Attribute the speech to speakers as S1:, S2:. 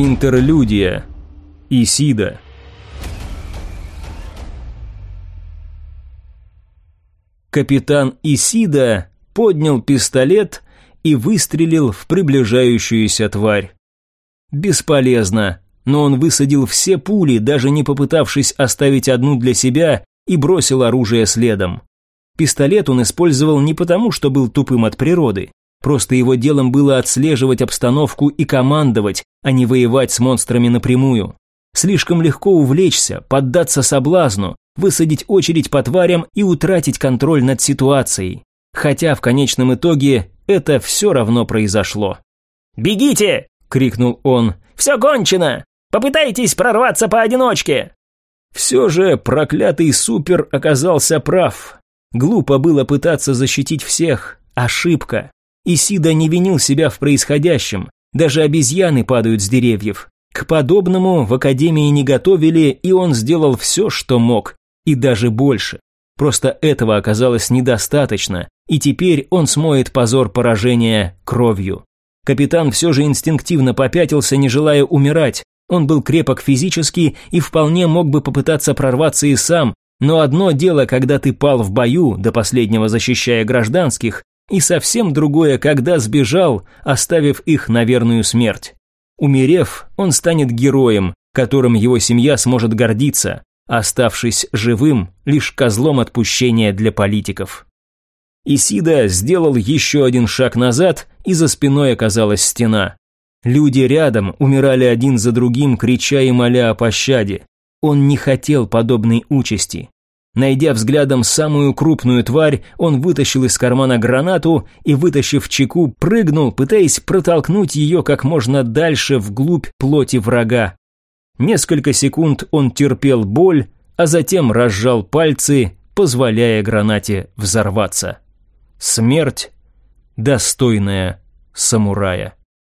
S1: Интерлюдия. Исида. Капитан Исида поднял пистолет и выстрелил в приближающуюся тварь. Бесполезно, но он высадил все пули, даже не попытавшись оставить одну для себя, и бросил оружие следом. Пистолет он использовал не потому, что был тупым от природы. Просто его делом было отслеживать обстановку и командовать, а не воевать с монстрами напрямую. Слишком легко увлечься, поддаться соблазну, высадить очередь по тварям и утратить контроль над ситуацией. Хотя в конечном итоге это все равно произошло.
S2: «Бегите!» – крикнул он. «Все кончено! Попытайтесь прорваться поодиночке!»
S1: Все же проклятый супер оказался прав. Глупо было пытаться защитить всех. Ошибка. Исида не винил себя в происходящем. Даже обезьяны падают с деревьев. К подобному в академии не готовили, и он сделал все, что мог, и даже больше. Просто этого оказалось недостаточно, и теперь он смоет позор поражения кровью. Капитан все же инстинктивно попятился, не желая умирать. Он был крепок физически и вполне мог бы попытаться прорваться и сам, но одно дело, когда ты пал в бою, до последнего защищая гражданских, и совсем другое, когда сбежал, оставив их на верную смерть. Умерев, он станет героем, которым его семья сможет гордиться, оставшись живым лишь козлом отпущения для политиков. Исида сделал еще один шаг назад, и за спиной оказалась стена. Люди рядом умирали один за другим, крича и моля о пощаде. Он не хотел подобной участи. Найдя взглядом самую крупную тварь, он вытащил из кармана гранату и, вытащив чеку, прыгнул, пытаясь протолкнуть ее как можно дальше вглубь плоти врага. Несколько секунд он терпел боль, а затем разжал пальцы, позволяя гранате взорваться. Смерть, достойная самурая.